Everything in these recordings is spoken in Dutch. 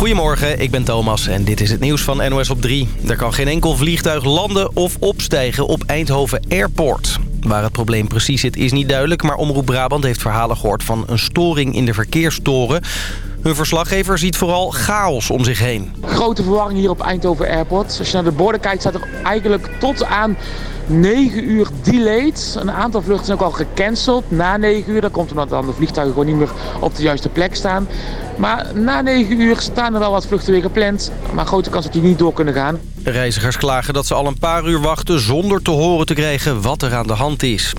Goedemorgen, ik ben Thomas en dit is het nieuws van NOS op 3. Er kan geen enkel vliegtuig landen of opstijgen op Eindhoven Airport. Waar het probleem precies zit is niet duidelijk... maar Omroep Brabant heeft verhalen gehoord van een storing in de verkeerstoren. Hun verslaggever ziet vooral chaos om zich heen. Grote verwarring hier op Eindhoven Airport. Als je naar de borden kijkt staat er eigenlijk tot aan 9 uur delayed. Een aantal vluchten zijn ook al gecanceld na 9 uur. Dat komt omdat dan de vliegtuigen gewoon niet meer op de juiste plek staan. Maar na 9 uur staan er wel wat vluchten weer gepland. Maar grote kans dat die niet door kunnen gaan. Reizigers klagen dat ze al een paar uur wachten zonder te horen te krijgen wat er aan de hand is.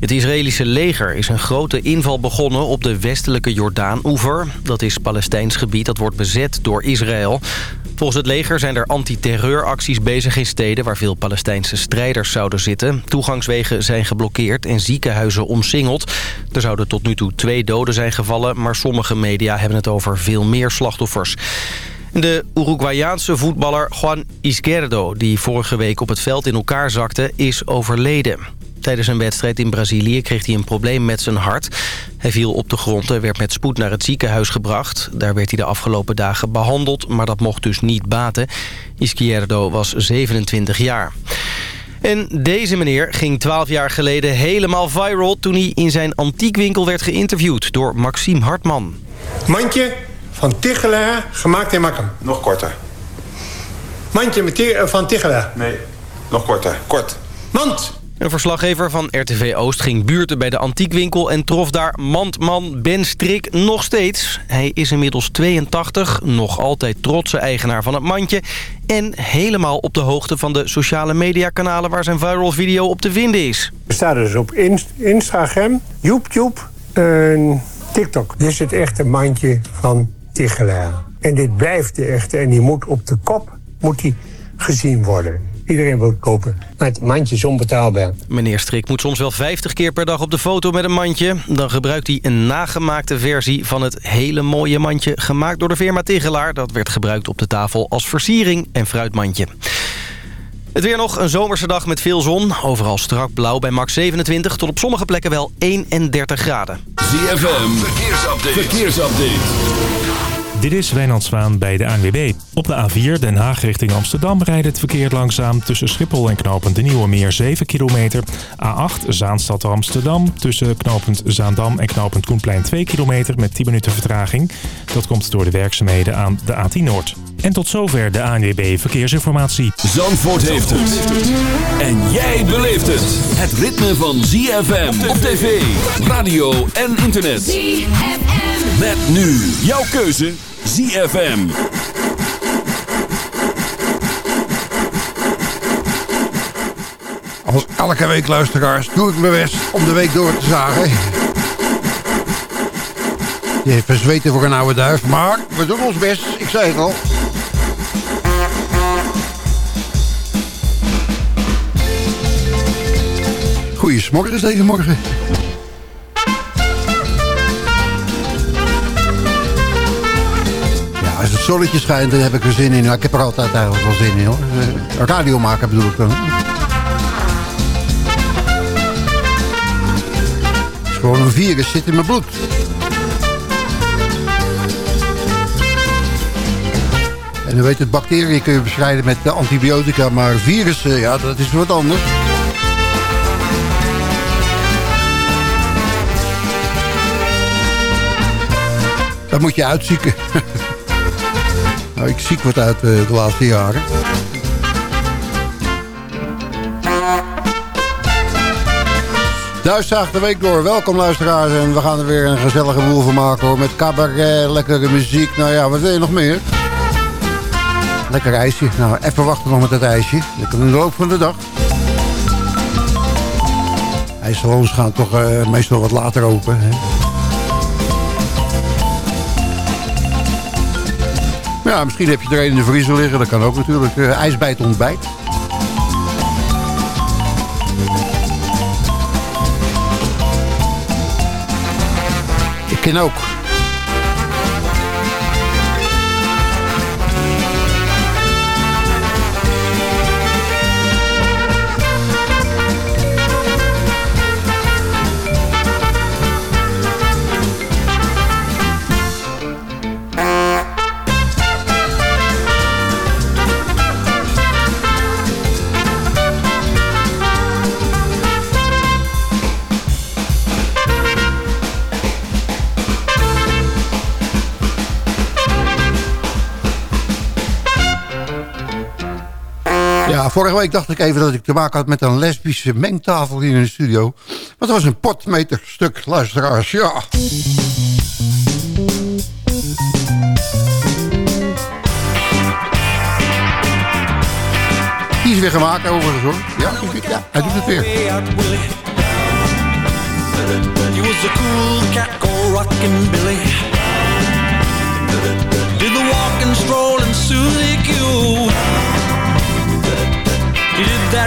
Het Israëlische leger is een grote inval begonnen op de westelijke Jordaan-oever. Dat is Palestijns gebied dat wordt bezet door Israël. Volgens het leger zijn er antiterreuracties bezig in steden... waar veel Palestijnse strijders zouden zitten. Toegangswegen zijn geblokkeerd en ziekenhuizen omsingeld. Er zouden tot nu toe twee doden zijn gevallen... maar sommige media hebben het over veel meer slachtoffers. De Uruguayaanse voetballer Juan Izquierdo... die vorige week op het veld in elkaar zakte, is overleden. Tijdens een wedstrijd in Brazilië kreeg hij een probleem met zijn hart. Hij viel op de grond en werd met spoed naar het ziekenhuis gebracht. Daar werd hij de afgelopen dagen behandeld, maar dat mocht dus niet baten. Izquierdo was 27 jaar. En deze meneer ging 12 jaar geleden helemaal viral... toen hij in zijn antiekwinkel werd geïnterviewd door Maxime Hartman. Mandje van Tichelaar, gemaakt in Makkum. Nog korter. Mandje eh, van Tichelaar. Nee, nog korter. Kort. Mand! Een verslaggever van RTV Oost ging buurten bij de antiekwinkel... en trof daar mandman Ben Strik nog steeds. Hij is inmiddels 82, nog altijd trotse eigenaar van het mandje... en helemaal op de hoogte van de sociale mediakanalen... waar zijn viral video op te vinden is. We staan dus op Instagram, YouTube en TikTok. Dit is het echte mandje van Tichelaar. En dit blijft de echte en die moet op de kop moet die gezien worden. Iedereen wil kopen. Maar het mandje is onbetaalbaar. Meneer Strik moet soms wel 50 keer per dag op de foto met een mandje. Dan gebruikt hij een nagemaakte versie van het hele mooie mandje... gemaakt door de firma Tigelaar. Dat werd gebruikt op de tafel als versiering en fruitmandje. Het weer nog een zomerse dag met veel zon. Overal strak blauw bij max 27 tot op sommige plekken wel 31 graden. ZFM, verkeersupdate. verkeersupdate. Dit is Wijnand Zwaan bij de ANWB. Op de A4 Den Haag richting Amsterdam rijdt het verkeer langzaam... tussen Schiphol en knooppunt De Nieuwe Meer 7 kilometer. A8 Zaanstad Amsterdam tussen knooppunt Zaandam en knooppunt Koenplein 2 kilometer... met 10 minuten vertraging. Dat komt door de werkzaamheden aan de A10 Noord. En tot zover de ANWB Verkeersinformatie. Zandvoort heeft het. En jij beleeft het. Het ritme van ZFM op tv, radio en internet. ZFM. Met nu jouw keuze ZFM. Als elke week luisteraars doe ik mijn best om de week door te zagen. Je heeft verzweten voor een oude duif, maar we doen ons best. Ik zei het al. Goeiemorgen deze morgen. Als het zonnetje schijnt, dan heb ik er zin in. Nou, ik heb er altijd eigenlijk wel zin in, hoor. Eh, radio maken bedoel ik dan. Het is gewoon een virus, zit in mijn bloed. En dan weet het, bacteriën kun je bestrijden met antibiotica, maar virussen, ja, dat is wat anders. Dat moet je uitzieken. Nou, ik ziek wat uit uh, de laatste jaren. Duitsdag de week door. Welkom luisteraars. En we gaan er weer een gezellige boel van maken hoor. Met cabaret, lekkere muziek. Nou ja, wat wil je nog meer? Lekker ijsje. Nou, even wachten nog met het ijsje. Kan in de loop van de dag. IJssalons gaan toch uh, meestal wat later open. Hè? Ja, misschien heb je er een in de vriezer liggen. Dat kan ook natuurlijk. Uh, ijsbijt ontbijt. Ik ken ook vorige week dacht ik even dat ik te maken had met een lesbische mengtafel hier in de studio. Maar het was een potmeter stuk, luisteraars, ja. Die is weer gemaakt overigens. Ja, ja hij doet het weer. He was a cool cat, go rockin' Billy. Did the walk and stroll and Susie Q.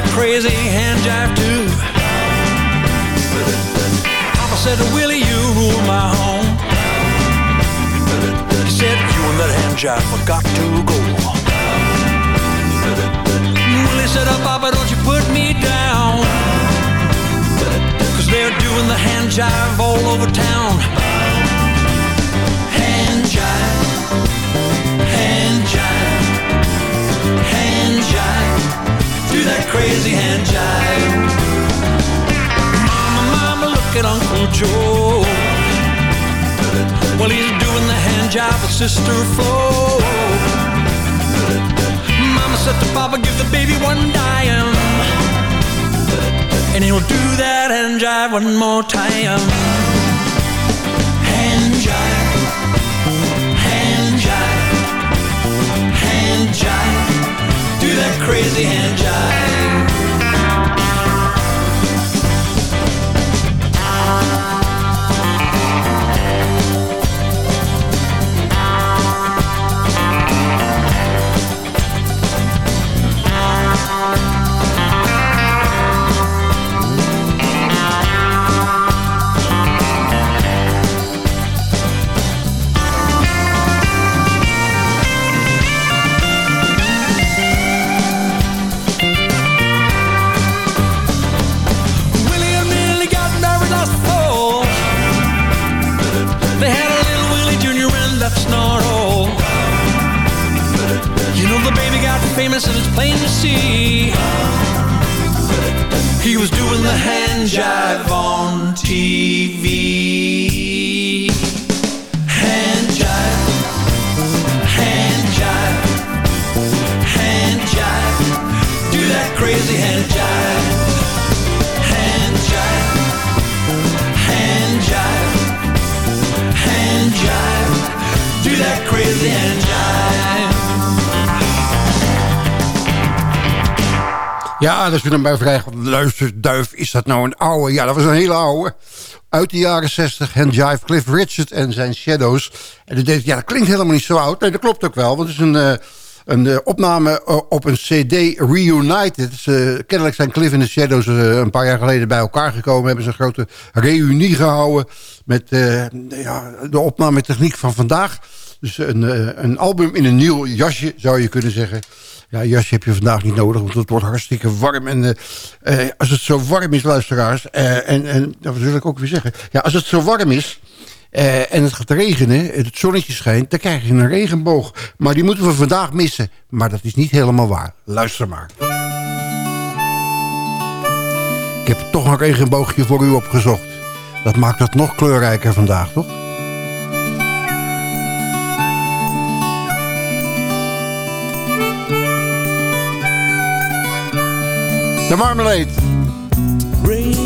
That crazy hand jive too. Papa said, Willie, you rule my home. He said, you and that hand jive forgot to go. Willie said, oh, Papa, don't you put me down. Cause they're doing the hand jive all over town. That crazy hand jive. Mama, mama, look at Uncle Joe. Well, he's doing the hand jive with Sister Flo. Mama said to Papa, give the baby one dime. And he'll do that hand jive one more time. Hand jive, hand jive, hand jive. That crazy hand jive. Famous and it's plain to see. He was doing the hand jive on TV. Hand jive, hand jive, hand jive. Do that crazy hand jive. Hand jive, hand jive, hand jive. Do that crazy hand jive. Ja, weer een bij vrij luisterduif. Is dat nou een oude? Ja, dat was een hele oude. Uit de jaren 60. Hand Jive, Cliff Richard en zijn Shadows. En dat, deed, ja, dat klinkt helemaal niet zo oud. Nee, dat klopt ook wel. Want het is een, eh, een eh, opname eh, op een CD Reunited. Kennelijk zijn Cliff en de Shadows een paar jaar geleden bij elkaar gekomen. Hebben ze een grote reunie gehouden. Met ja, de opnametechniek van vandaag. Dus een, een album in een nieuw jasje, zou je kunnen zeggen. Ja, jasje heb je vandaag niet nodig, want het wordt hartstikke warm. En eh, eh, als het zo warm is, luisteraars... eh, en, en dat wil ik ook weer zeggen. Ja, als het zo warm is... en het gaat regenen, het zonnetje schijnt... dan krijg je een regenboog. Maar die moeten we vandaag missen. Maar dat is niet helemaal waar. Luister maar. Ik heb toch een regenboogje voor u opgezocht. Dat maakt het nog kleurrijker vandaag, toch? De marmalade. Rainbow,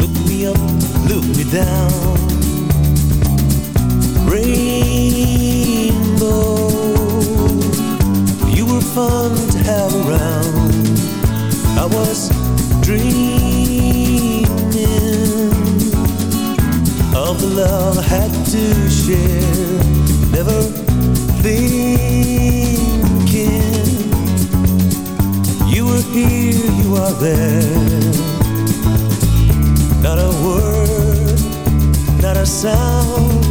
look me up, look me down. Rainbow, you were fun to have around. I was dreaming of the love I had to share. Never thinking were here, you are there. Not a word, not a sound.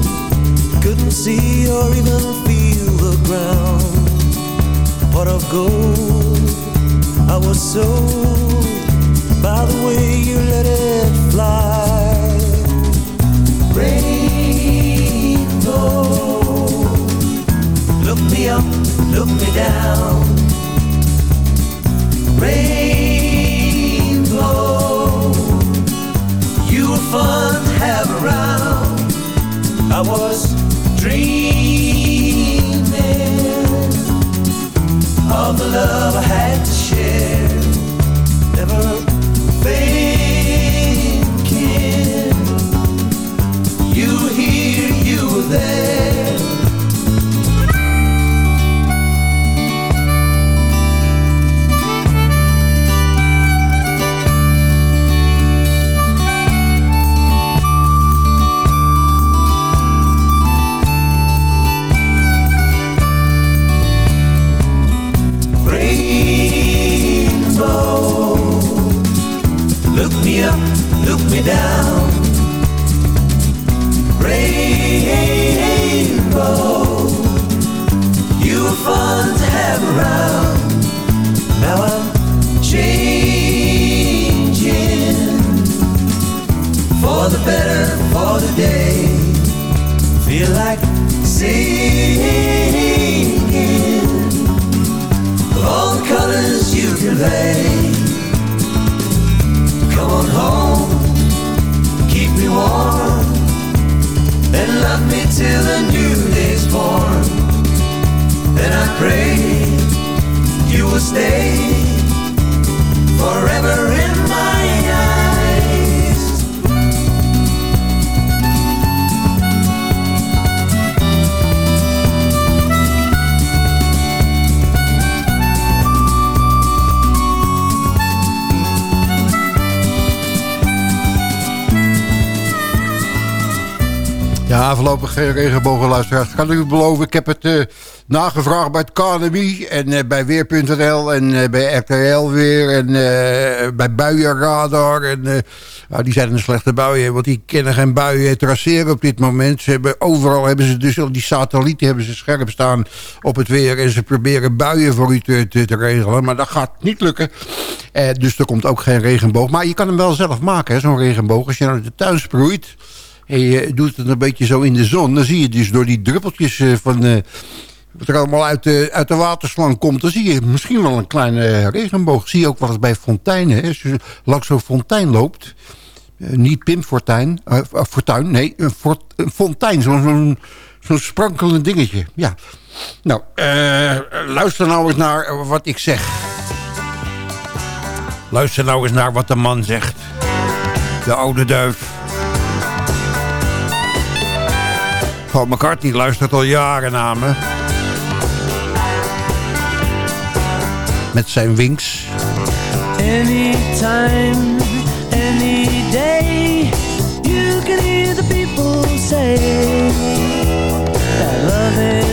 Couldn't see or even feel the ground. Pot of gold, I was sold by the way you let it fly. Rainbow, look me up, look me down rainbow. You were fun to have around. I was dreaming of the love I had to share. Never thinking you were here, you were there. Voorlopig geen regenbogenluisteraars. Kan ik u beloven, ik heb het eh, nagevraagd bij het KNMI en eh, bij Weer.nl en eh, bij RTL Weer en eh, bij Buienradar. En, eh, nou, die zijn een slechte buien, want die kennen geen buien traceren op dit moment. Ze hebben, overal hebben ze dus al die satellieten hebben ze scherp staan op het weer. En ze proberen buien voor u te, te, regelen, maar dat gaat niet lukken. Eh, dus er komt ook geen regenboog. Maar je kan hem wel zelf maken, zo'n regenboog. Als je naar de tuin sproeit en je doet het een beetje zo in de zon... dan zie je dus door die druppeltjes eh, van... eh, wat er allemaal uit de, uit de waterslang komt... dan zie je misschien wel een kleine regenboog. Zie je ook wel eens bij fonteinen. Hè? Als je langs zo'n fontein loopt... eh, niet Pim Fortuyn, nee, een, fort- een fontein. Zo'n zo'n sprankelend dingetje. Ja. Nou, luister nou eens naar wat ik zeg. Luister nou eens naar wat de man zegt. De oude duif. Paul McCartney luistert al jaren naar me. Met zijn wings. Anytime, any day, you can hear the people say that love is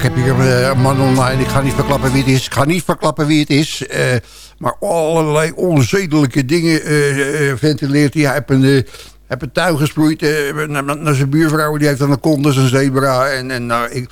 ik heb hier eh, een man online. Ik ga niet verklappen wie het is. Ik ga niet verklappen wie het is. Uh, maar allerlei onzedelijke dingen uh, ventileert hij. Hij heeft een, heb een tuin gesproeid naar, zijn buurvrouw. Die heeft dan een kont een zebra. En, en nou, ik,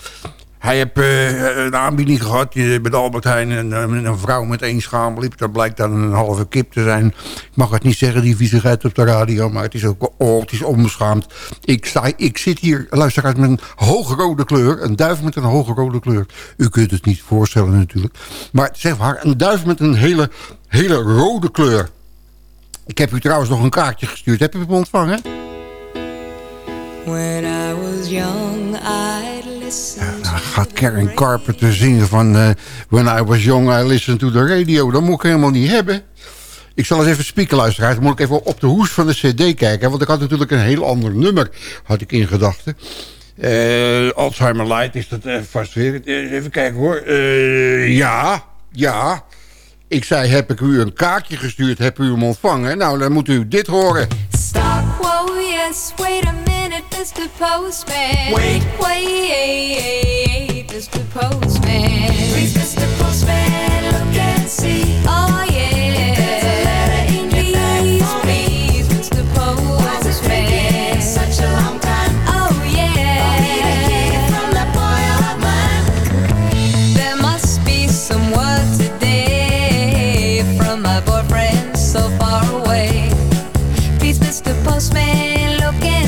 hij heeft uh, een aanbieding gehad bij de Albert Heijn. En, een vrouw met één schaamliep. Dat blijkt dan een halve kip te zijn. Ik mag het niet zeggen, die viezigheid op de radio. Maar het is ook oh, het is onbeschaamd. Ik, sta, ik zit hier, luister uit, met een hoogrode kleur. Een duif met een hoogrode kleur. U kunt het niet voorstellen natuurlijk. Maar zeg maar, een duif met een hele, hele rode kleur. Ik heb u trouwens nog een kaartje gestuurd. Heb je hem ontvangen? When I was young, I'd listen ja, nou gaat Karen Carpenter zingen van... Uh, When I was young, I listened to the radio. Dat moet ik helemaal niet hebben. Ik zal eens even spieken luisteren. Dan moet ik even op de hoes van de cd kijken. Want ik had natuurlijk een heel ander nummer had ik in gedachten. Uh, Alzheimer Light is dat uh, vast weer. even kijken hoor. ja, ja. Ik zei, heb ik u een kaartje gestuurd? Heb u hem ontvangen? Nou, dan moet u dit horen. Yes, wait a minute, Mr. Postman. Wait, wait, Mr. Postman. Please, Mr. Postman, look and see.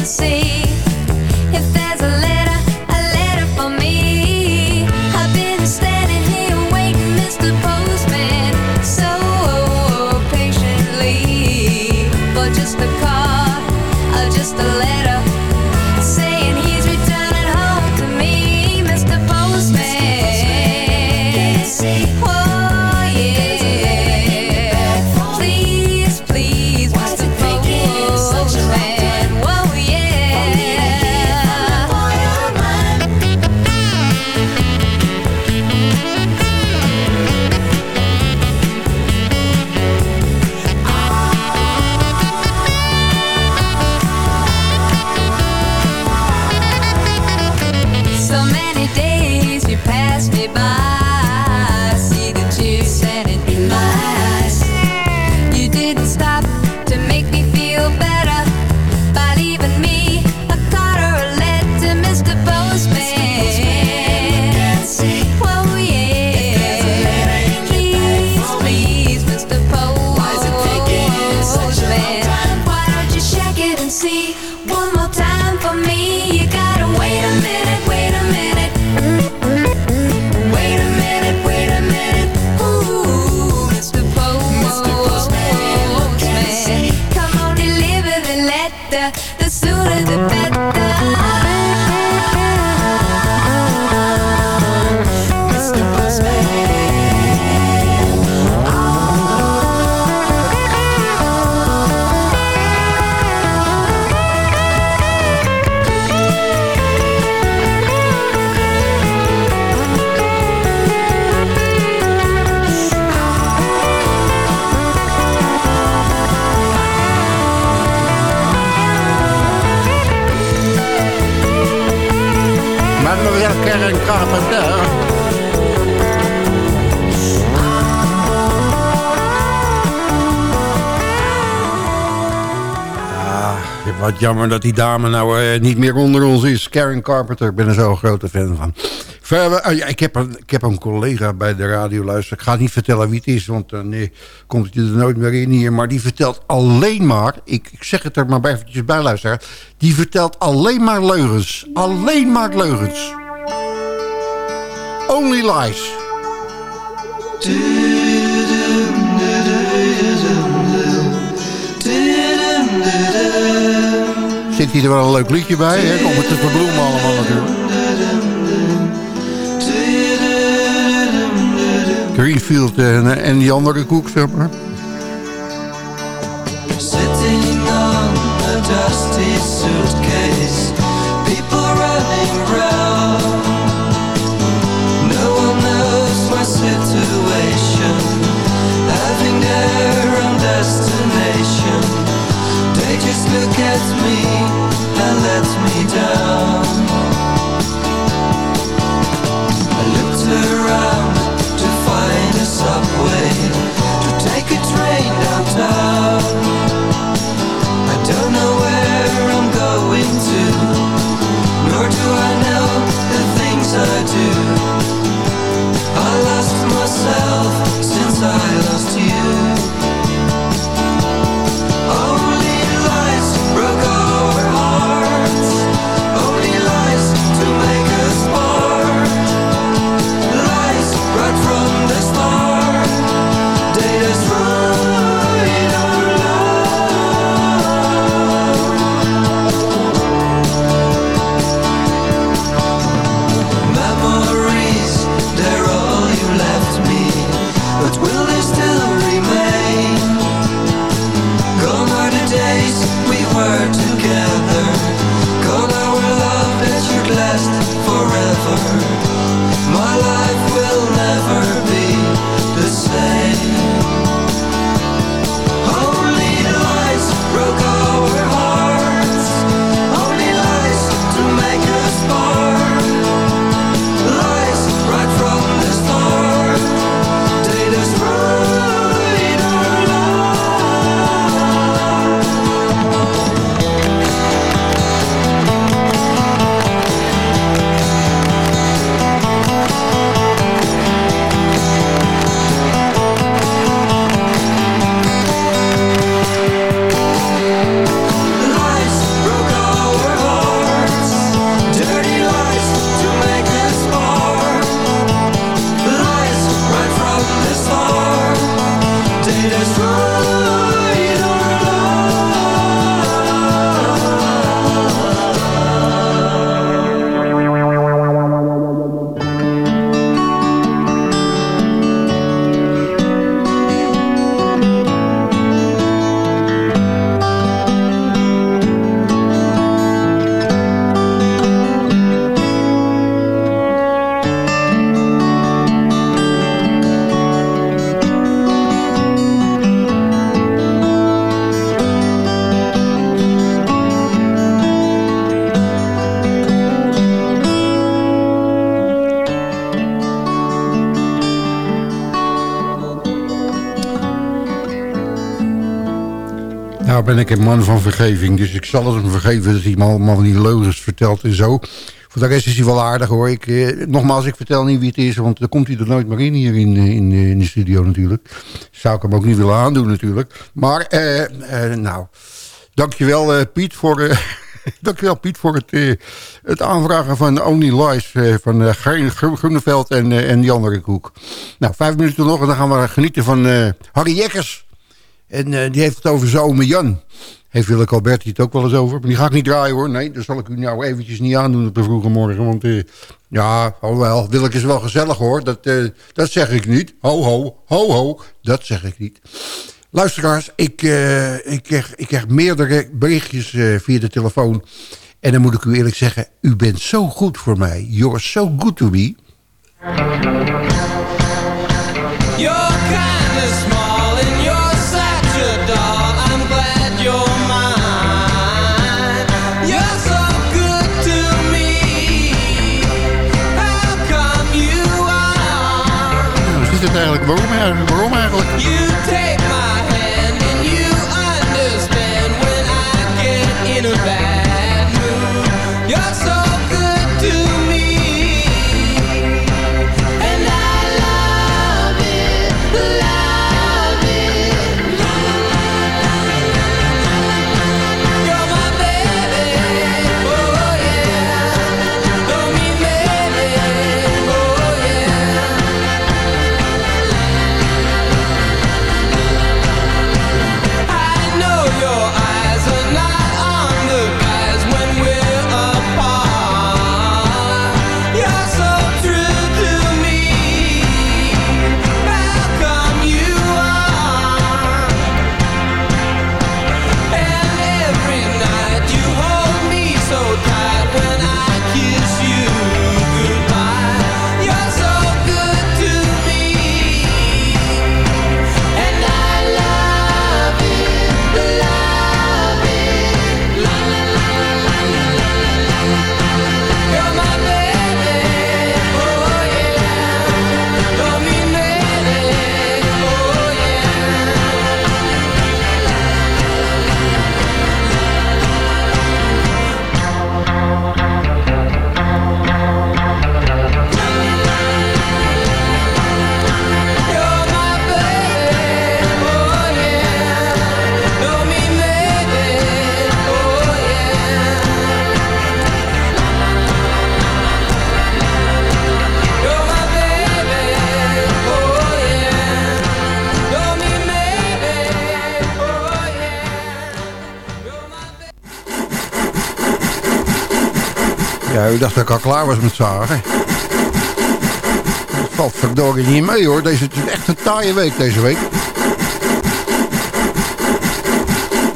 can see. pass me by. Jammer dat die dame nou uh, niet meer onder ons is. Karen Carpenter, ik ben er zo grote fan van. Uh, ja, ik, heb een, ik heb een collega bij de radio luisteren. Ik ga niet vertellen wie het is, want dan uh, komt hij er nooit meer in hier. Maar die vertelt alleen maar, ik, ik zeg het er maar bij eventjes bij luisteren. Die vertelt alleen maar leugens. Alleen maar leugens. Only lies. Zit hier er wel een leuk liedje bij, hè? om het te verbloemen allemaal natuurlijk. Greenfield en, en die andere koek, zeg maar. Sitting on a dusty suitcase People running around me, that lets me down. I looked around to find a subway To take a train downtown. Een man van vergeving. Dus ik zal het hem vergeven dat hij me allemaal die leugens vertelt en zo. Voor de rest is hij wel aardig hoor. Ik, eh, nogmaals, ik vertel niet wie het is, want dan komt hij er nooit meer in hier in, in, in de studio natuurlijk. Zou ik hem ook niet willen aandoen natuurlijk. Maar, eh, eh, nou, dankjewel uh, Piet voor... Uh, dankjewel Piet voor het, uh, het aanvragen van Only Lies uh, van uh, Groeneveld en, en die andere koek. Nou, vijf minuten nog en dan gaan we genieten van Harry Jekkers. En die heeft het over zomer Jan. Heeft Willeke Alberti het ook wel eens over. Maar die ga ik niet draaien hoor. Nee, dat zal ik u nou eventjes niet aandoen op de vroege morgen. Want uh, ja, wel, Willeke is wel gezellig hoor. Dat, uh, dat zeg ik niet. Ho, ho, ho, ho. Dat zeg ik niet. Luisteraars, ik, ik, krijg, ik krijg meerdere berichtjes via de telefoon. En dan moet ik u eerlijk zeggen, u bent zo goed voor mij. You're so good to me. is het eigenlijk? Waarom eigenlijk? U dacht dat ik al klaar was met zagen. Het valt verdorie niet mee hoor. Deze het is echt een taaie week deze week.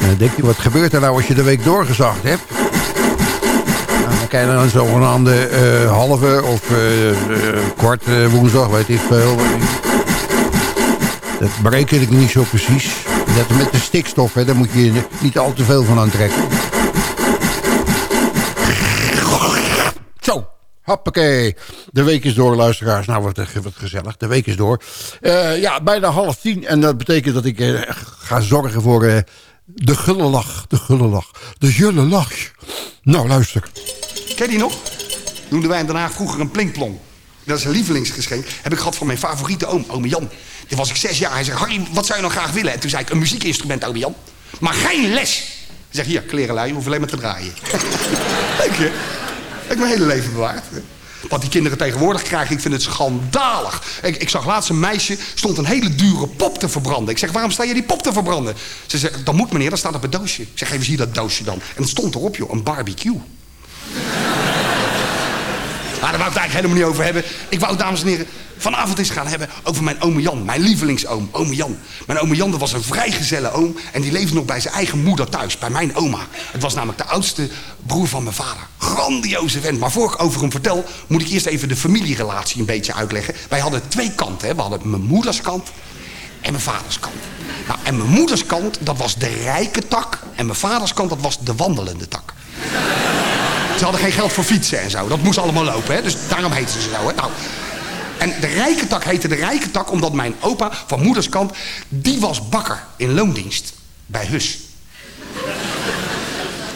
En dan denk je, wat gebeurt er nou als je de week doorgezaagd hebt? Nou, dan krijg je een zogenaamde uh, halve of uh, uh, kwart woensdag, weet ik veel. Dat bereken ik niet zo precies. Net met de stikstof, hè, daar moet je niet al te veel van aantrekken. Hoppakee. De week is door, luisteraars. Nou, wat, wat gezellig. De week is door. Uh, ja, bijna half tien. En dat betekent dat ik uh, ga zorgen voor uh, de gulle lach. De gulle lach. De julle lach. Nou, luister. Ken je die nog? Noemden wij Den Haag vroeger een plinkplong. Dat is een lievelingsgeschenk. Heb ik gehad van mijn favoriete oom, oom Jan. Toen was ik zes jaar. Hij zei, Harry, wat zou je nou graag willen? En toen zei ik, een muziekinstrument, oom Jan. Maar geen les. Hij zegt, hier, klerenlui, je hoeft alleen maar te draaien. Leuk, hè? Heb ik mijn hele leven bewaard. Wat die kinderen tegenwoordig krijgen, ik vind het schandalig. Ik, ik, zag laatst een meisje, stond een hele dure pop te verbranden. Ik zeg, waarom sta je die pop te verbranden? Ze zegt, dat moet meneer, dat staat op het doosje. Ik zeg, even zie dat doosje dan. En het stond erop, joh, een barbecue. Ah, daar wou ik het eigenlijk helemaal niet over hebben. Ik wou, dames en heren, vanavond eens gaan hebben over mijn oom Jan. Mijn lievelingsoom, oom Jan. Mijn oom Jan was een vrijgezelle oom. En die leefde nog bij zijn eigen moeder thuis, bij mijn oma. Het was namelijk de oudste broer van mijn vader. Grandioze vent. Maar voor ik over hem vertel, moet ik eerst even de familierelatie een beetje uitleggen. Wij hadden twee kanten. Hè. We hadden mijn moeders kant en mijn vaders kant. Nou, en mijn moeders kant, dat was de rijke tak. En mijn vaders kant, dat was de wandelende tak. Ze hadden geen geld voor fietsen en zo. Dat moest allemaal lopen, hè? dus daarom heten ze zo. Hè? Nou, en de rijke tak heette de rijke tak omdat mijn opa van moederskant... die was bakker in loondienst bij Hus.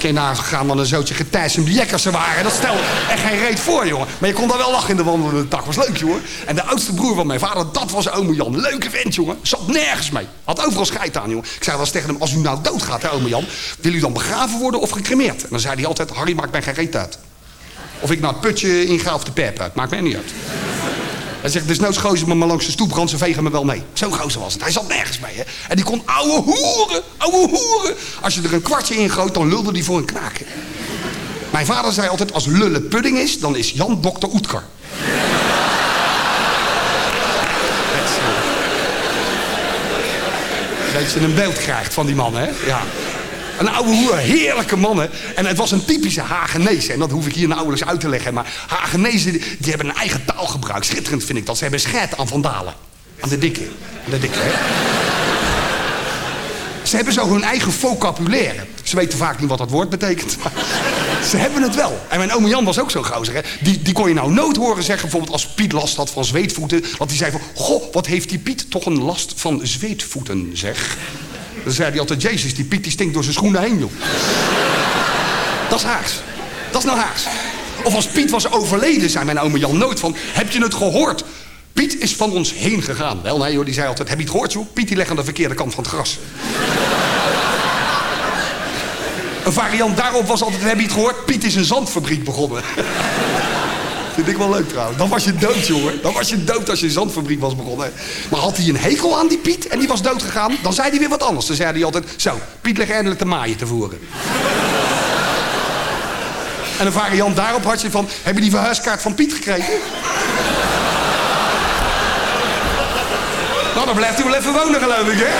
Naar gegaan dan een zootje de jekkers er waren. Dat stelde echt geen reet voor, jongen. Maar je kon daar wel lachen in de wandelende tak. Was leuk, jongen. En de oudste broer van mijn vader, dat was ome Jan. Leuke vent, jongen. Zat nergens mee. Had overal scheid aan, jongen. Ik zei wel eens tegen hem, als u nou doodgaat, hè, Jan... wil u dan begraven worden of gecremeerd? En dan zei hij altijd, Harry, maakt mij geen reet uit. Of ik nou het putje inga of de pep uit. Maakt mij niet uit. Hij zegt, dus noods gozer me maar langs de stoep, ze vegen me wel mee. Zo'n gozer was het. Hij zat nergens mee, hè. En die kon ouwe hoeren, ouwe hoeren. Als je er een kwartje in gooit, dan lulde die voor een knaken. Mijn vader zei altijd, als lullen pudding is, dan is Jan dokter Oetkar. Dat je een beeld krijgt van die man, hè? Ja. Een oude hoer, heerlijke mannen. En het was een typische Hagenese. En dat hoef ik hier nauwelijks uit te leggen. Maar Hagenezen, die, hebben een eigen taalgebruik. Schitterend vind ik dat. Ze hebben scheid aan vandalen. Aan de dikke. Aan de dikke? Ze hebben zo hun eigen vocabulaire. Ze weten vaak niet wat dat woord betekent. Ze hebben het wel. En mijn oom Jan was ook gozer. Hè? Die, die kon je nou nooit horen zeggen, bijvoorbeeld als Piet last had van zweetvoeten. Dat hij zei van, goh, wat heeft die Piet toch een last van zweetvoeten, zeg. Dan zei hij altijd, Jezus, die Piet die stinkt door zijn schoenen heen, joh. Dat is Haags. Dat is nou Haags. Of als Piet was overleden, zei mijn oma Jan nooit van... Heb je het gehoord? Piet is van ons heen gegaan. Wel, nee joh, die zei altijd, heb je het gehoord joh? Piet die legt aan de verkeerde kant van het gras. Een variant daarop was altijd, heb je het gehoord? Piet is een zandfabriek begonnen. Vind ik wel leuk trouwens. Dan was je dood, jongen. Dan was je dood als je zandfabriek was begonnen. Maar had hij een hekel aan die Piet en die was dood gegaan... dan zei hij weer wat anders. Dan zei hij altijd... Zo, Piet ligt eindelijk de maaien te voeren. en een variant daarop had je van... Heb je die verhuiskaart van Piet gekregen? nou, dan blijft hij wel even wonen, geloof ik, hè?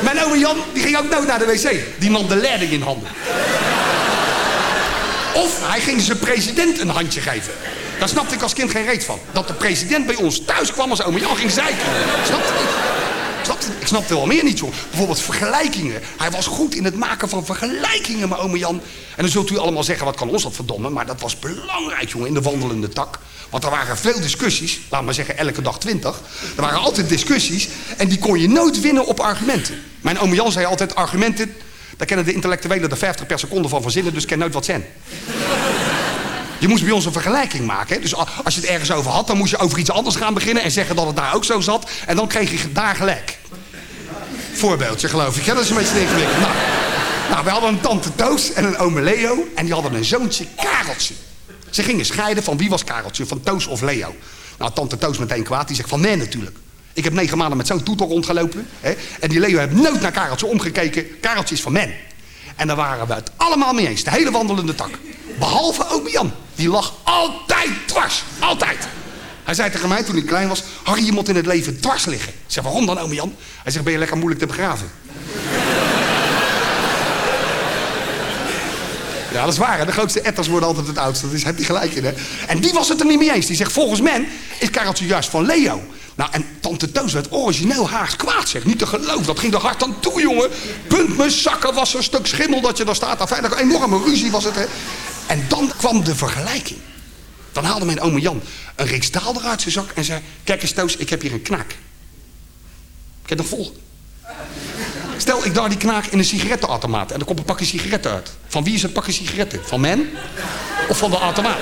Mijn oom Jan die ging ook nooit naar de wc. Die nam de leiding in handen. Of hij ging zijn president een handje geven. Daar snapte ik als kind geen reet van. Dat de president bij ons thuis kwam als oom Jan ging zeiken. Snapte ik? Snapte, ik snapte wel meer niet, joh. Bijvoorbeeld vergelijkingen. Hij was goed in het maken van vergelijkingen, mijn ome Jan. En dan zult u allemaal zeggen, wat kan ons dat verdommen? Maar dat was belangrijk, jongen, in de wandelende tak. Want er waren veel discussies. Laat maar zeggen, elke dag twintig. Er waren altijd discussies. En die kon je nooit winnen op argumenten. Mijn oom Jan zei altijd, argumenten daar kennen de intellectuelen er 50 per seconde van verzinnen, dus ken nooit wat zijn. Je moest bij ons een vergelijking maken. Dus als je het ergens over had, dan moest je over iets anders gaan beginnen... en zeggen dat het daar ook zo zat. En dan kreeg je daar gelijk. Voorbeeldje, geloof ik. Ja, dat is een beetje ingewikkeld. Nou, nou, we hadden een tante Toos en een ome Leo... en die hadden een zoontje Kareltje. Ze gingen scheiden van wie was Kareltje, van Toos of Leo. Nou, tante Toos meteen kwaad, die zegt van nee natuurlijk. Ik heb negen maanden met zo'n toetel rondgelopen. Hè? En die Leo heeft nooit naar Kareltje omgekeken. Kareltje is van men. En daar waren we het allemaal mee eens. De hele wandelende tak. Behalve ook Jan. Die lag altijd dwars. Altijd. Hij zei tegen mij toen ik klein was... Harry, je moet in het leven dwars liggen. Ik zeg, waarom dan, ome Jan? Hij zegt, ben je lekker moeilijk te begraven? Ja, dat is waar. De grootste etters worden altijd het oudste. Dat is, heb je gelijk in, hè? En die was het er niet mee eens. Die zegt, volgens men is Kareltje juist van Leo. Nou, en tante Toos werd origineel Haags kwaad, zeg. Niet te geloven. Dat ging er hard aan toe, jongen. Punt mijn zakken was een stuk schimmel dat je daar staat. Enfin, een enorme ruzie was het, hè. En dan kwam de vergelijking. Dan haalde mijn oma Jan een reeks daalder uit zijn zak en zei... Kijk eens Toos, ik heb hier een knaak. Ik heb een vol. Stel, ik daar die knaak in een sigarettenautomaat en er komt een pakje sigaretten uit. Van wie is het pakje sigaretten? Van men of van de automaat?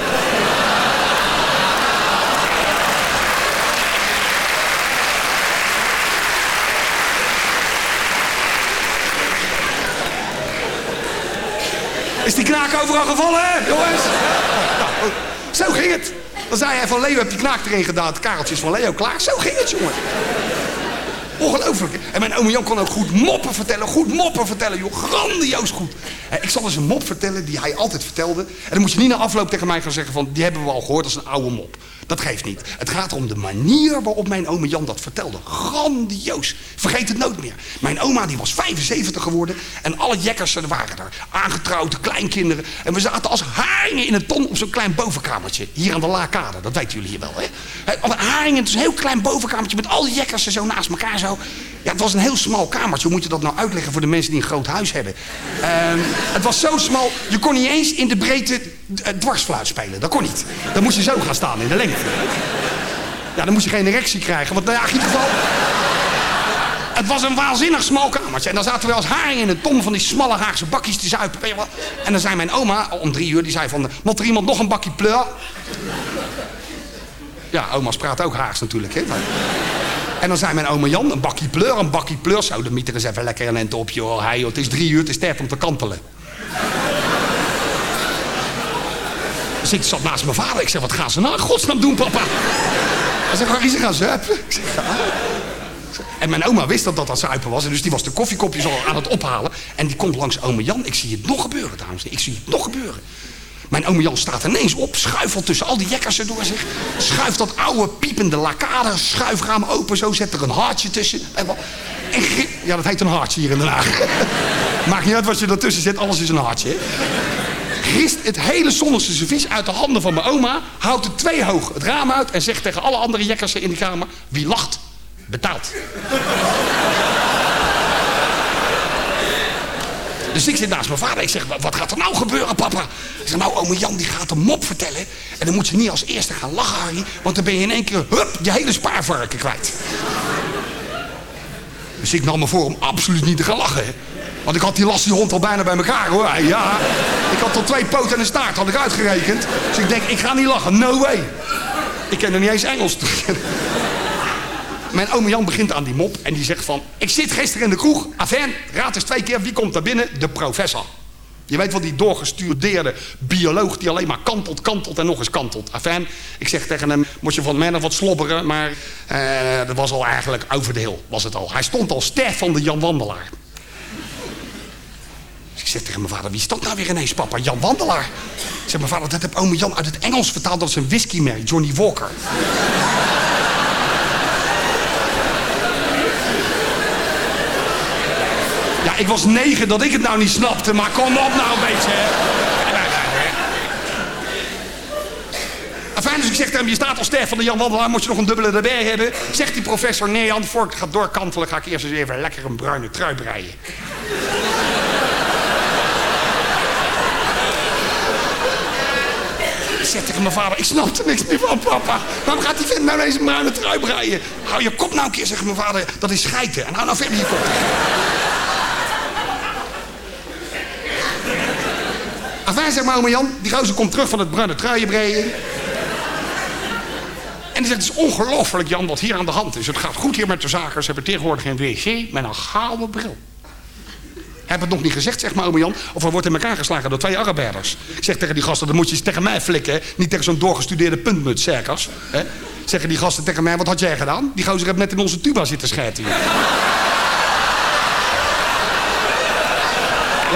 Is die knaak overal gevallen, hè, jongens? Zo ging het. Dan zei hij van Leo, heb die knaak erin gedaan. Het kareltjes van Leo klaar. Zo ging het, jongen. Ongelooflijk. En mijn oom Jan kon ook goed moppen vertellen. Goed moppen vertellen, joh. Grandioos goed. Ik zal eens een mop vertellen die hij altijd vertelde. En dan moet je niet na afloop tegen mij gaan zeggen van... die hebben we al gehoord, dat is een oude mop. Dat geeft niet. Het gaat om de manier waarop mijn oma Jan dat vertelde. Grandioos. Vergeet het nooit meer. Mijn oma die was 75 geworden en alle jekkers waren er. Aangetrouwde kleinkinderen. En we zaten als haringen in een ton op zo'n klein bovenkamertje. Hier aan de Laakade. Dat weten jullie hier wel, hè? Haringen, het is een heel klein bovenkamertje met al die jekkers zo naast elkaar zo. Ja, het was een heel smal kamertje. Hoe moet je dat nou uitleggen voor de mensen die een groot huis hebben? Ehm, het was zo smal, je kon niet eens in de breedte dwarsfluit spelen. Dat kon niet. Dan moest je zo gaan staan in de lengte. Ja, dan moest je geen erectie krijgen. Want nou ja, in ieder geval... Het was een waanzinnig smal kamertje. En dan zaten we als haring in een ton van die smalle Haagse bakjes te zuipen. je. En dan zei mijn oma om drie uur, die zei van... Moet er iemand nog een bakje pleur? Ja, oma's praten ook Haags natuurlijk, hè. En dan zei mijn oma Jan, een bakje pleur, een bakje pleur. Zo, de mieter eens even lekker een ente op, joh. Hij, joh. Het is drie uur, het is tijd om te kantelen. Ik zat naast mijn vader. Ik zeg, wat gaan ze nou godsnaam doen, papa? Hij zegt, waar is ze gaan zuipen? Ik zeg, ja. En mijn oma wist dat dat aan zuipen was. En dus die was de koffiekopjes al aan het ophalen. En die komt langs oma Jan. Ik zie het nog gebeuren, dames. Ik zie het nog gebeuren. Mijn oom Jan staat ineens op, schuifelt tussen al die jekkers erdoor zich. Schuift dat oude piepende lakade, schuifraam open, zo zet er een hartje tussen. En ja, dat heet een hartje hier in Den Haag. Maakt niet uit wat je ertussen zet, alles is een hartje. Grist het hele zonnigse servies uit de handen van mijn oma, houdt het twee hoog het raam uit en zegt tegen alle andere jekkers in die kamer, wie lacht, betaalt. Dus ik zit naast mijn vader. Ik zeg, wat gaat er nou gebeuren, papa? Ik zeg, nou, ome Jan die gaat een mop vertellen. En dan moet je niet als eerste gaan lachen, Harry. Want dan ben je in één keer, hup, je hele spaarvarken kwijt. Dus ik nam me voor om absoluut niet te gaan lachen. Want ik had die lastige hond al bijna bij elkaar, hoor. Ja, ik had tot twee poten en een staart, had ik uitgerekend. Dus ik denk, ik ga niet lachen. No way. Ik ken er niet eens Engels. Mijn oom Jan begint aan die mop en die zegt van... Ik zit gisteren in de kroeg. Afijn, raad eens twee keer wie komt daar binnen? De professor. Je weet wel, die doorgestudeerde bioloog die alleen maar kantelt, kantelt en nog eens kantelt. Afijn, ik zeg tegen hem, moet je van mij nog wat slobberen, maar uh, dat was al eigenlijk over de heel, was het al. Hij stond al ster van de Jan Wandelaar. Zeg tegen mijn vader, wie is dat nou weer ineens, papa? Jan Wandelaar. Ik zeg, mijn vader, dat heb ome Jan uit het Engels vertaald, is een whiskymerk, Johnny Walker. Ja, ik was negen dat ik het nou niet snapte, maar kom op nou een beetje, hè. Fijn, dus ik zeg tegen hem, je staat al sterk van de Jan Wandelaar, moet je nog een dubbele erbij hebben? Zegt die professor, nee Jan, voor ik ga doorkantelen, ga ik eerst eens even lekker een bruine trui breien. Zeg tegen mijn vader, ik snap er niks meer van, papa. Waarom gaat die vent nou ineens een bruine trui breien? Hou je kop nou een keer, zegt mijn vader, dat is schijten. En hou nou verder je kop. Afijn, zeg maar, Jan, die gozer komt terug van het bruine truien breien. En die zegt, het is ongelooflijk, Jan, wat hier aan de hand is. Het gaat goed hier met de zaken. Ze hebben tegenwoordig een wc met een gouden bril. Heb het nog niet gezegd, zeg maar, Jan. Of hij wordt in elkaar geslagen door twee Arabiërs. Ik zeg tegen die gasten, dan moet je tegen mij flikken. Niet tegen zo'n doorgestudeerde puntmuts, circus. Zeggen die gasten tegen mij, wat had jij gedaan? Die gozer heeft net in onze tuba zitten schijten. Ja,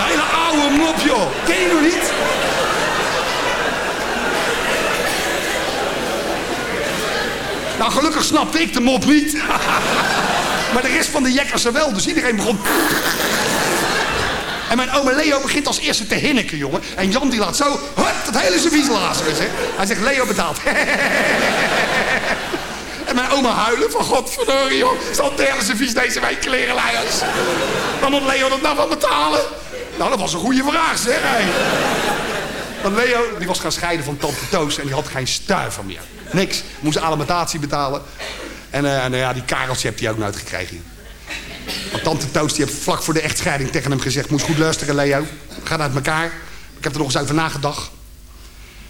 hele oude mop, joh. Ken je nog niet? Nou, gelukkig snapte ik de mop niet. maar de rest van de jekkers er wel, dus iedereen begon... En mijn oma Leo begint als eerste te hinniken, jongen. En Jan die laat zo, hup, het hele servies lazeren, zeg. Hij zegt, Leo betaalt. en mijn oma huilen van, godverdorie, joh. Zal hele servies deze week kleren leiders. Dan moet Leo dat nou van betalen. Nou, dat was een goede vraag, zeg. Want Leo, die was gaan scheiden van tante Toos en die had geen stuiver meer. Niks. Moest alimentatie betalen. En uh, ja, die kareltje heeft hij ook nooit gekregen. Want tante Toos die heeft vlak voor de echtscheiding tegen hem gezegd... Moest goed luisteren, Leo. We gaan uit elkaar. Ik heb er nog eens over nagedacht.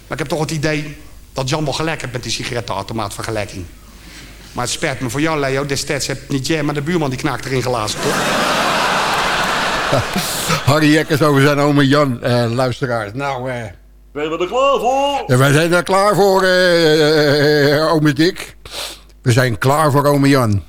Maar ik heb toch het idee dat Jan wel gelijk heeft met die sigarettenautomaat vergelijking. Maar het spijt me voor jou, Leo. Destijds heb niet jij, maar de buurman die knaakt erin gelazen, toch? Harry Jekkers over zijn oma Jan, uh, luisteraars. Nou, eh... Ben we er klaar voor? Ja, wij zijn er klaar voor, uh, uh, ome Dick. We zijn klaar voor ome Jan.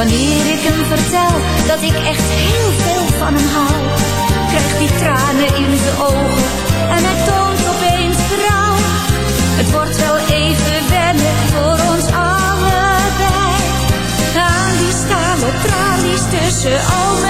Wanneer ik hem vertel dat ik echt heel veel van hem hou, krijgt hij tranen in zijn ogen en hij toont opeens berouw. Het wordt wel even wennen voor ons allebei. Aan die stalen tralies tussen ome Jan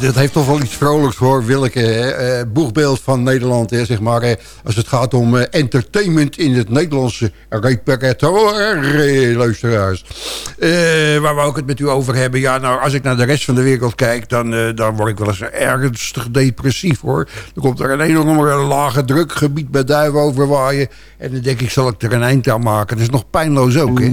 dat heeft toch wel iets vrolijks hoor, Willeke. hè. Eh, boegbeeld van Nederland, hè, zeg maar. eh, Als het gaat om eh, entertainment in het Nederlandse repertoire, eh, luisteraars. Eh, waar we ook het met u over hebben. Ja, nou, als ik naar de rest van de wereld kijk... dan, eh, dan word ik wel eens ernstig depressief, hoor. Dan komt er een enorme lage drukgebied bij duiven overwaaien. En dan denk ik, zal ik er een eind aan maken. Dat is nog pijnloos ook, hè?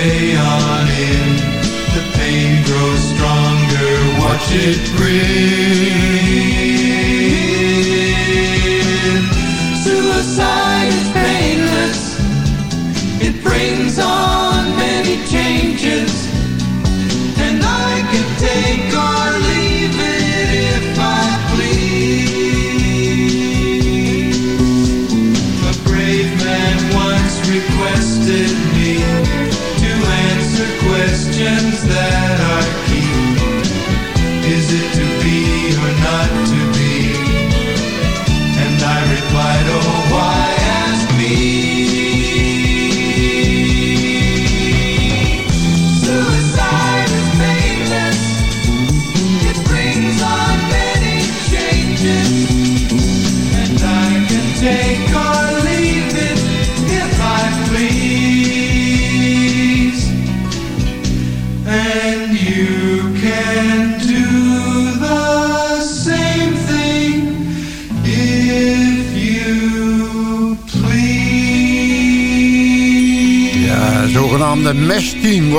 Way on in, the pain grows stronger. Watch it grin. Suicide is painless. It brings on many changes. And I can take or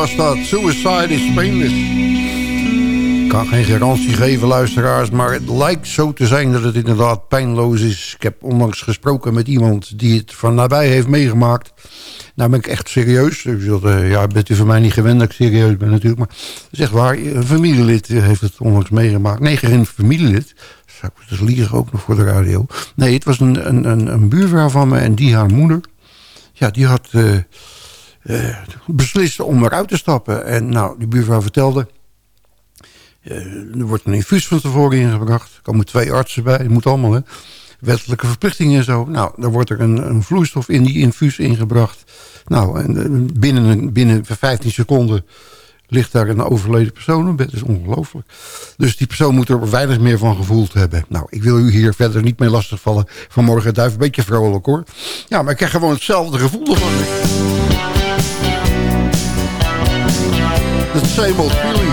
was dat. Suicide is painless. Ik kan geen garantie geven, luisteraars, maar het lijkt zo te zijn dat het inderdaad pijnloos is. Ik heb onlangs gesproken met iemand die het van nabij heeft meegemaakt. Nou ben ik echt serieus. U zult, uh, ja, bent u van mij niet gewend dat ik serieus ben natuurlijk. Maar zeg waar, een familielid heeft het onlangs meegemaakt. Nee, geen familielid. Zou ik dus liegen ook nog voor de radio. Nee, het was een, een, een, buurvrouw van me en die haar moeder. Ja, die had uh, uh, beslist om eruit te stappen. En nou, die buurvrouw vertelde... Uh, er wordt een infuus van tevoren ingebracht. Er komen twee artsen bij. Het moet allemaal, hè. Wettelijke verplichtingen en zo. Nou, dan wordt er een, een vloeistof in die infuus ingebracht. Nou, en binnen, binnen 15 seconden ligt daar een overleden persoon op bed. Dat is ongelooflijk. Dus die persoon moet er weinig meer van gevoeld hebben. Nou, ik wil u hier verder niet mee lastigvallen. Vanmorgen duif een beetje vrolijk hoor. Ja, maar ik krijg gewoon hetzelfde gevoel ervan. The same old feeling.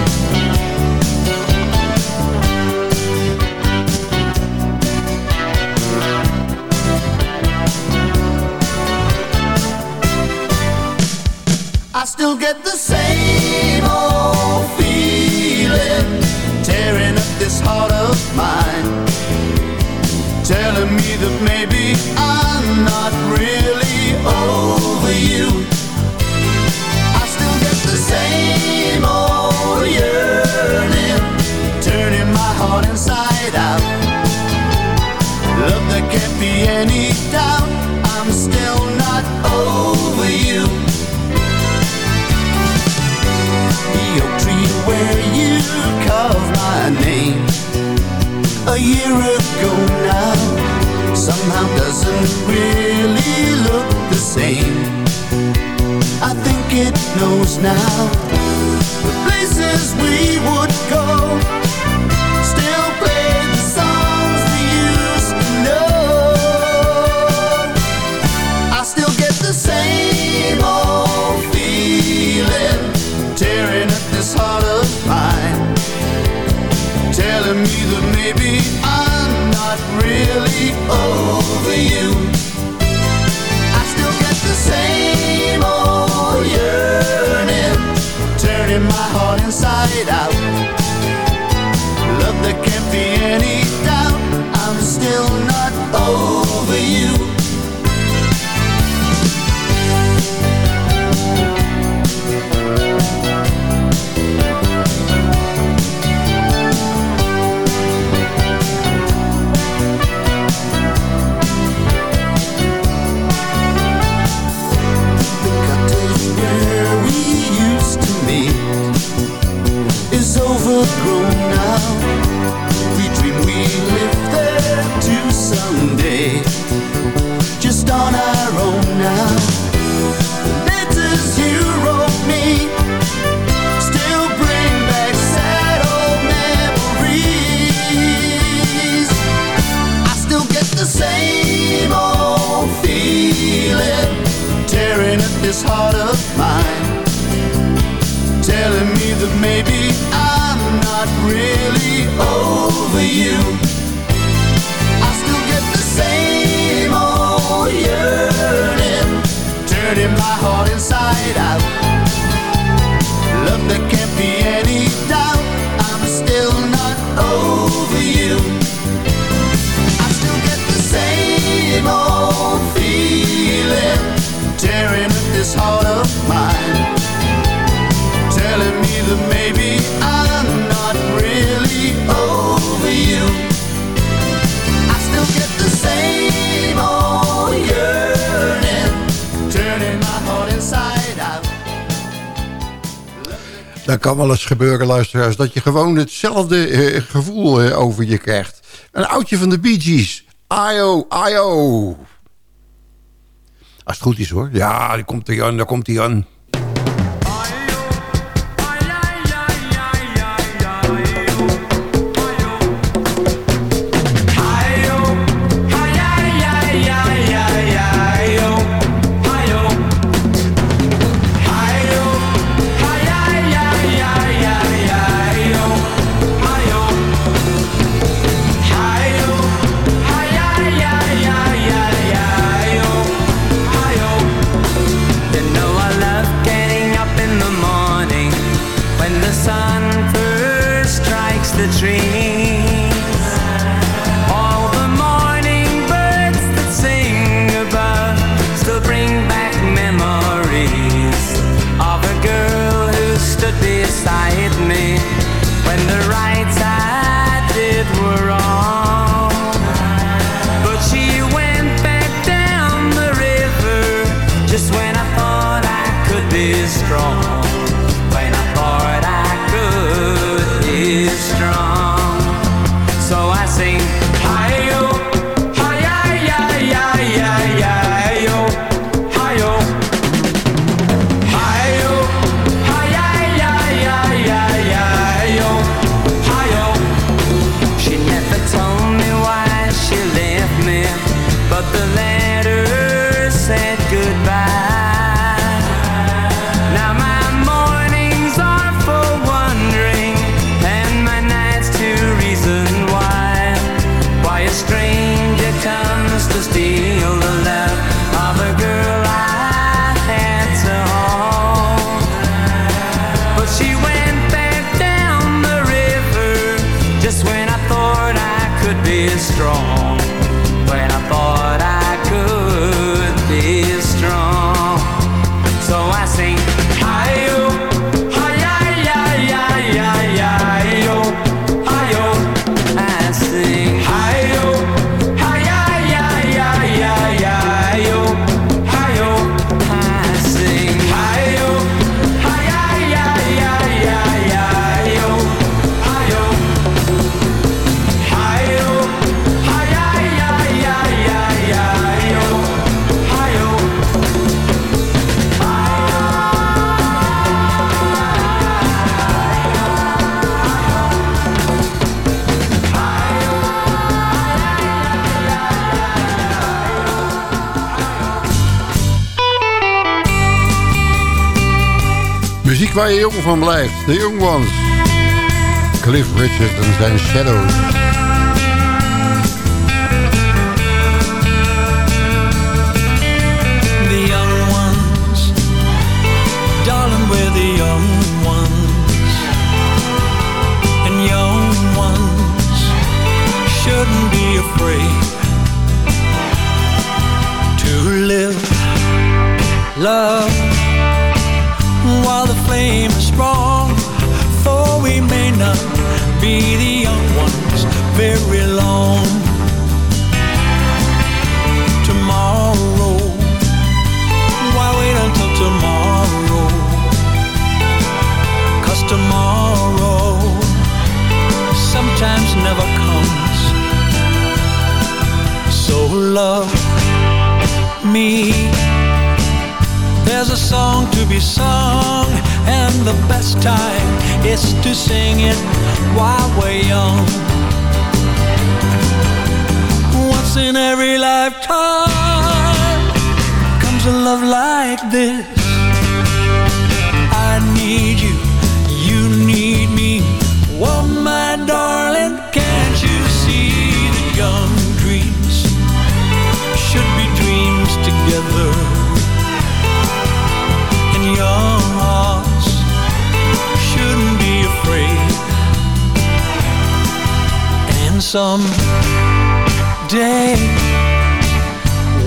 I still get the same old feeling be any doubt, I'm still not over you. the oak tree where you carved my name a year ago now somehow doesn't really look the same. I think it knows now the places we would go. Not really over you. I still get the same old yearning Turning my heart inside out gebeuren, luisteraars, dat je gewoon hetzelfde eh, gevoel eh, over je krijgt. Een oudje van de Bee Gees. Ayo, ayo. Als het goed is hoor. Ja, die komt hij aan, daar komt hij aan. Waar je jong van blijft. The Young Ones. Cliff Richard en zijn Shadows. Love me. There's a song to be sung, and the best time is to sing it while we're young. Once in every lifetime comes a love like this. I need you, some day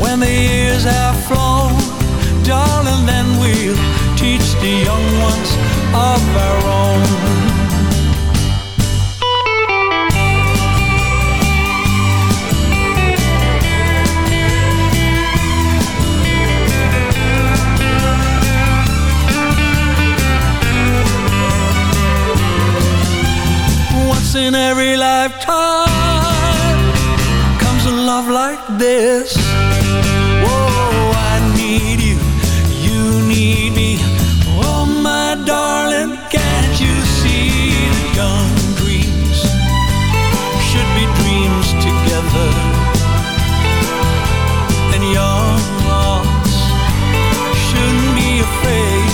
when the years have flown, darling, then we'll teach the young ones of our own. In every lifetime this. Whoa, I need you, you need me. Oh, my darling, can't you see that young dreams should be dreams together? And young hearts shouldn't be afraid.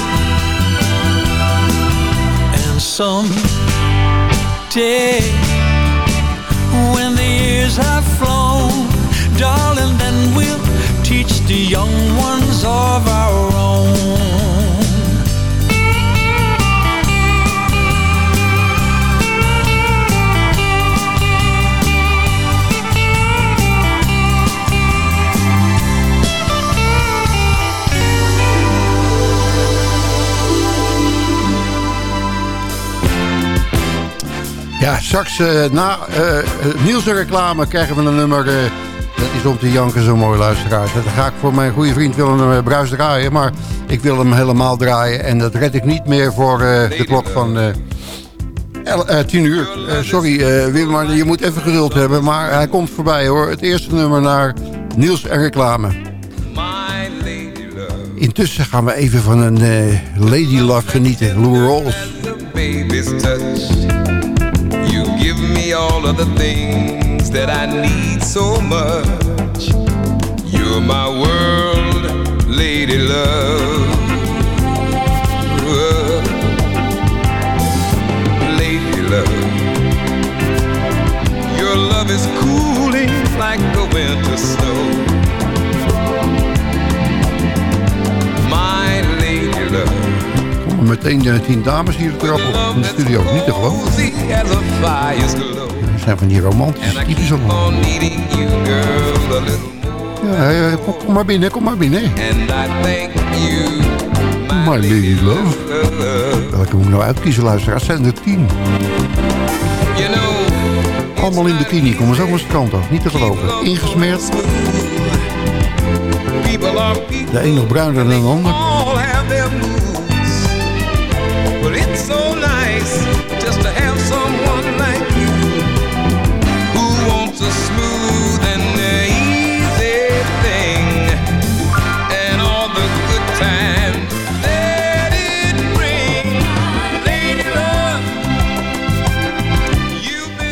And some day young ones of our own. Ja, straks eh, na uh, nieuwsreclame krijgen we een nummer... eh, dat is om te janken, zo mooi luisteraars. Dat ga ik voor mijn goede vriend Willem uh, Bruis draaien. Maar ik wil hem helemaal draaien. En dat red ik niet meer voor eh, de klok van eh, el- eh, 10 uur. Eh, sorry eh, Willem, maar je moet even geduld hebben. Maar hij komt voorbij hoor. Het eerste nummer naar nieuws en reclame. Intussen gaan we even van een eh, Lady Love genieten. Lou Rawls. All of the things that I need so much. You're my world, lady love. Lady love. Your love is cooling like the winter snow. Meteen de tien dames hier de trap op in de studio. Niet te geloven. We zijn van die romantische allemaal. Ja, ja, kom, kom maar binnen, kom maar binnen. My lady love. Welke moet ik nou uitkiezen, luisteraars? Zijn er tien. Allemaal in bikini, komen zo van strand af. Niet te geloven. Ingesmeerd. De een nog bruiner dan de ander.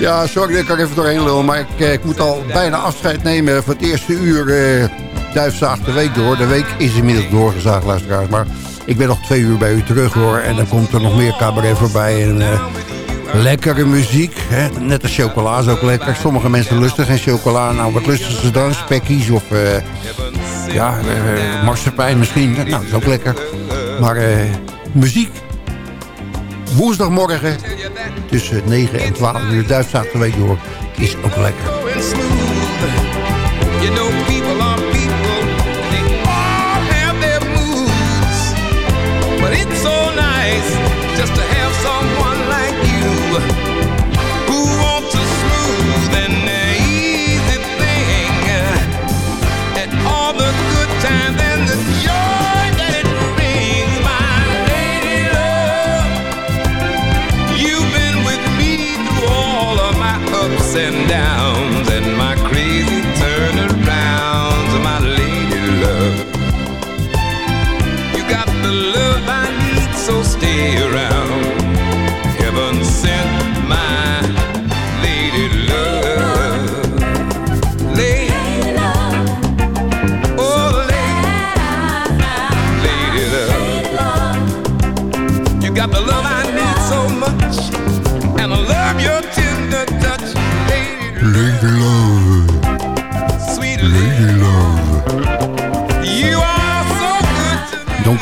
Ja, sorry dat ik er even doorheen lul. Maar ik, eh, ik moet al bijna afscheid nemen van het eerste uur... eh duifzaag de week door. De week is inmiddels doorgezaagd, luisteraars. Maar Ik ben nog twee uur bij u terug hoor. En dan komt er nog meer cabaret voorbij. En, eh, lekkere muziek. Hè? Net als chocola is ook lekker. Sommige mensen lusten geen chocola. Nou, wat lusten ze dan? Spekkies of uh, ja, uh, misschien. Nou, dat is ook lekker. Maar muziek. Woensdagmorgen tussen 9 en 12 uur. Duifzaag de week door. Is ook lekker.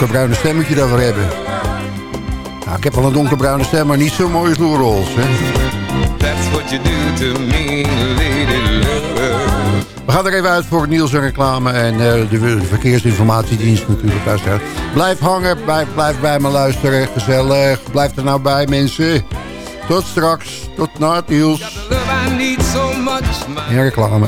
To Donkerbruine stemmetje dat we hebben. Nou, ik heb wel een donkerbruine stem, maar niet zo mooi als Lou hè. That's what you do to me, lady love. We gaan er even uit voor het nieuws en reclame en eh, de, verkeersinformatiedienst natuurlijk. Luisteraars. Blijf hangen, blijf, blijf bij me luisteren. Gezellig. Blijf er nou bij, mensen. Tot straks. Tot na het nieuws. En reclame.